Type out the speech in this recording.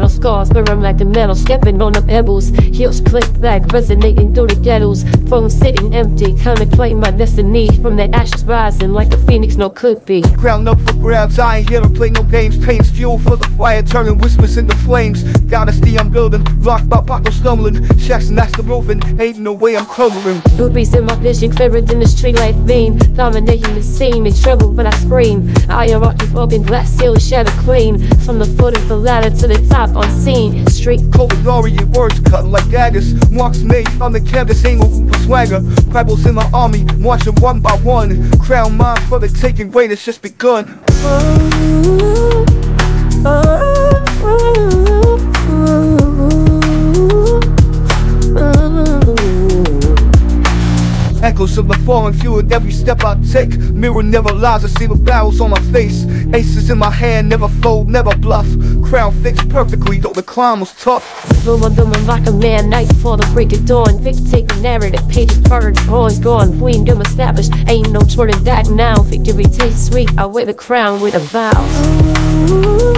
scars burn like the metal, stepping on the pebbles. Heels click back, resonating through the ghettos. Phone sitting empty, contemplating my destiny. From that ashes rising like a phoenix, no could be. Ground up for grabs, I ain't here to play no games. Pain's fuel for the fire, turning whispers into flames. Dynasty I'm building, rocked by Paco stumbling. Jackson, that's the roving, ain't no way I'm crumbling. Boobies in my vision, clearer than the street light beam. Dominating the scene, in trouble, but I scream. I am rocking glass ceiling, shatter clean. From the foot of the ladder to the top, unseen. Street Cold laureate words cut like daggers. Marks made on the canvas, ain't for swagger. Rebels in my army, marching one by one. Crown mine for the taking, wait, it's just begun. Echoes of the falling fuel every step I take. Mirror never lies, I see the barrels on my face. Aces in my hand, never fold, never bluff. Crown fixed perfectly, though the climb was tough. Booming, booming like a man, night before the break of dawn. Vic take the narrative, pages burned, boys gone. Queendom established, ain't no turning back now. Victory tastes sweet, I wear the crown with a vow.